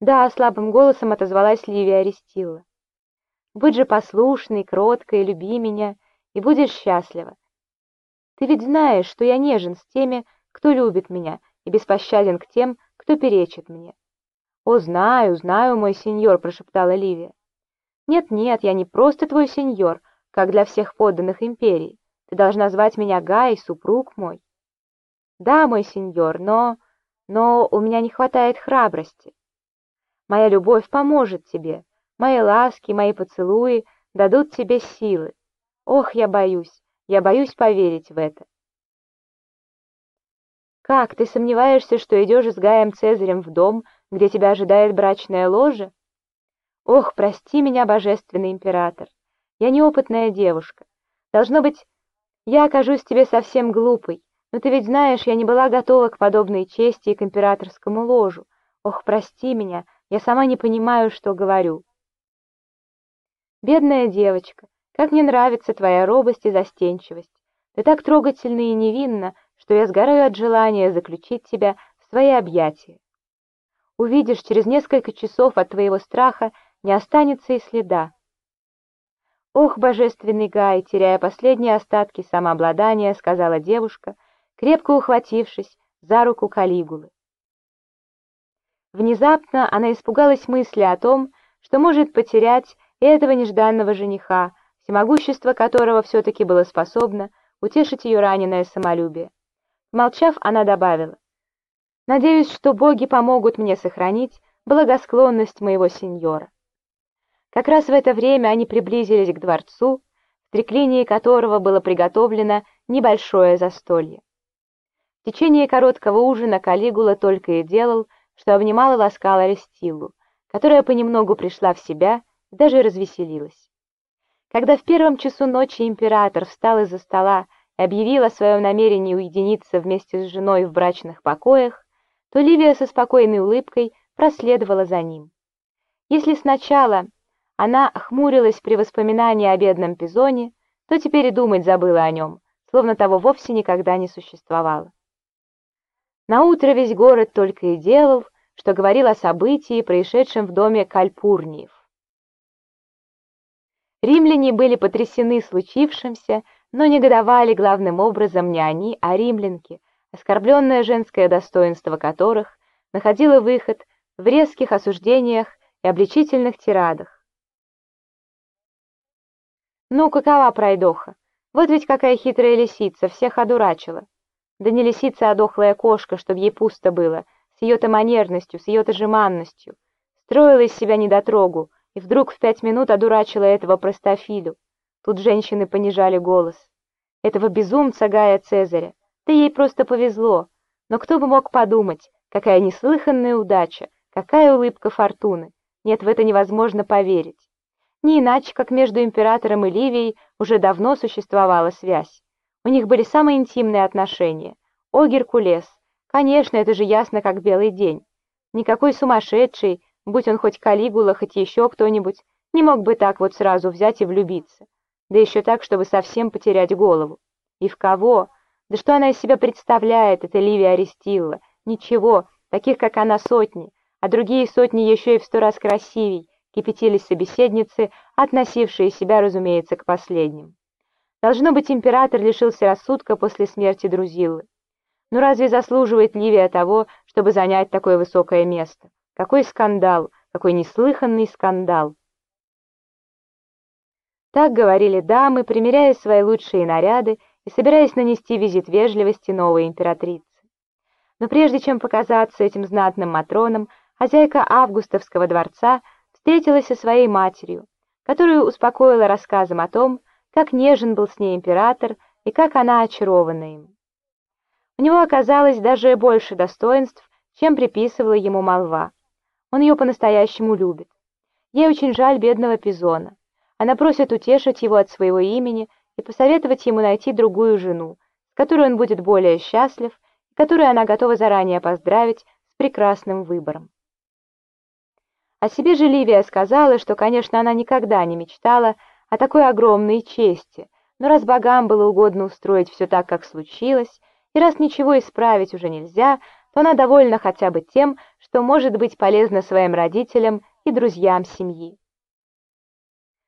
«Да», — слабым голосом отозвалась Ливия Арестила. «Будь же послушной, кроткой, люби меня, и будешь счастлива. Ты ведь знаешь, что я нежен с теми, кто любит меня, и беспощаден к тем, кто перечит мне». «О, знаю, знаю, мой сеньор», — прошептала Ливия. «Нет-нет, я не просто твой сеньор, как для всех подданных империи. Ты должна звать меня Гай, супруг мой». «Да, мой сеньор, но... но у меня не хватает храбрости. Моя любовь поможет тебе, мои ласки, мои поцелуи дадут тебе силы. Ох, я боюсь, я боюсь поверить в это». «Как, ты сомневаешься, что идешь с Гаем Цезарем в дом, где тебя ожидает брачное ложе?» Ох, прости меня, божественный император. Я неопытная девушка. Должно быть, я окажусь тебе совсем глупой, но ты ведь знаешь, я не была готова к подобной чести и к императорскому ложу. Ох, прости меня, я сама не понимаю, что говорю. Бедная девочка, как мне нравится твоя робость и застенчивость. Ты так трогательна и невинна, что я сгораю от желания заключить тебя в свои объятия. Увидишь, через несколько часов от твоего страха не останется и следа. «Ох, божественный Гай!» — теряя последние остатки самообладания, сказала девушка, крепко ухватившись за руку Калигулы. Внезапно она испугалась мысли о том, что может потерять этого нежданного жениха, всемогущество которого все-таки было способно утешить ее раненое самолюбие. Молчав, она добавила, «Надеюсь, что боги помогут мне сохранить благосклонность моего сеньора». Как раз в это время они приблизились к дворцу, в треклинии которого было приготовлено небольшое застолье. В течение короткого ужина Калигула только и делал, что обнимал и ласкал Арестилу, которая понемногу пришла в себя и даже развеселилась. Когда в первом часу ночи император встал из-за стола и объявил о своем намерении уединиться вместе с женой в брачных покоях, то Ливия со спокойной улыбкой проследовала за ним. Если сначала она хмурилась при воспоминании о бедном Пизоне, то теперь и думать забыла о нем, словно того вовсе никогда не существовало. Наутро весь город только и делал, что говорил о событии, происшедшем в доме Кальпурниев. Римляне были потрясены случившимся, но негодовали главным образом не они, а римлянки, оскорбленное женское достоинство которых находило выход в резких осуждениях и обличительных тирадах. Ну, какова пройдоха? Вот ведь какая хитрая лисица, всех одурачила. Да не лисица, а дохлая кошка, чтобы ей пусто было, с ее-то манерностью, с ее-то жеманностью. Строила из себя недотрогу, и вдруг в пять минут одурачила этого простофилю. Тут женщины понижали голос. Этого безумца Гая Цезаря. Да ей просто повезло. Но кто бы мог подумать, какая неслыханная удача, какая улыбка фортуны. Нет, в это невозможно поверить. Не иначе, как между императором и Ливией уже давно существовала связь. У них были самые интимные отношения. О, Геркулес! Конечно, это же ясно, как белый день. Никакой сумасшедший, будь он хоть Калигула, хоть еще кто-нибудь, не мог бы так вот сразу взять и влюбиться. Да еще так, чтобы совсем потерять голову. И в кого? Да что она из себя представляет, эта Ливия Арестилла? Ничего, таких, как она, сотни, а другие сотни еще и в сто раз красивей, кипятились собеседницы, относившие себя, разумеется, к последним. Должно быть, император лишился рассудка после смерти Друзиллы. Но разве заслуживает Ливия того, чтобы занять такое высокое место? Какой скандал, какой неслыханный скандал! Так говорили дамы, примеряя свои лучшие наряды и собираясь нанести визит вежливости новой императрице. Но прежде чем показаться этим знатным матронам, хозяйка Августовского дворца – встретилась со своей матерью, которую успокоила рассказом о том, как нежен был с ней император и как она очарована им. У него оказалось даже больше достоинств, чем приписывала ему молва. Он ее по-настоящему любит. Ей очень жаль бедного Пизона. Она просит утешить его от своего имени и посоветовать ему найти другую жену, с которой он будет более счастлив, и которую она готова заранее поздравить с прекрасным выбором. О себе же Ливия сказала, что, конечно, она никогда не мечтала о такой огромной чести, но раз богам было угодно устроить все так, как случилось, и раз ничего исправить уже нельзя, то она довольна хотя бы тем, что может быть полезна своим родителям и друзьям семьи.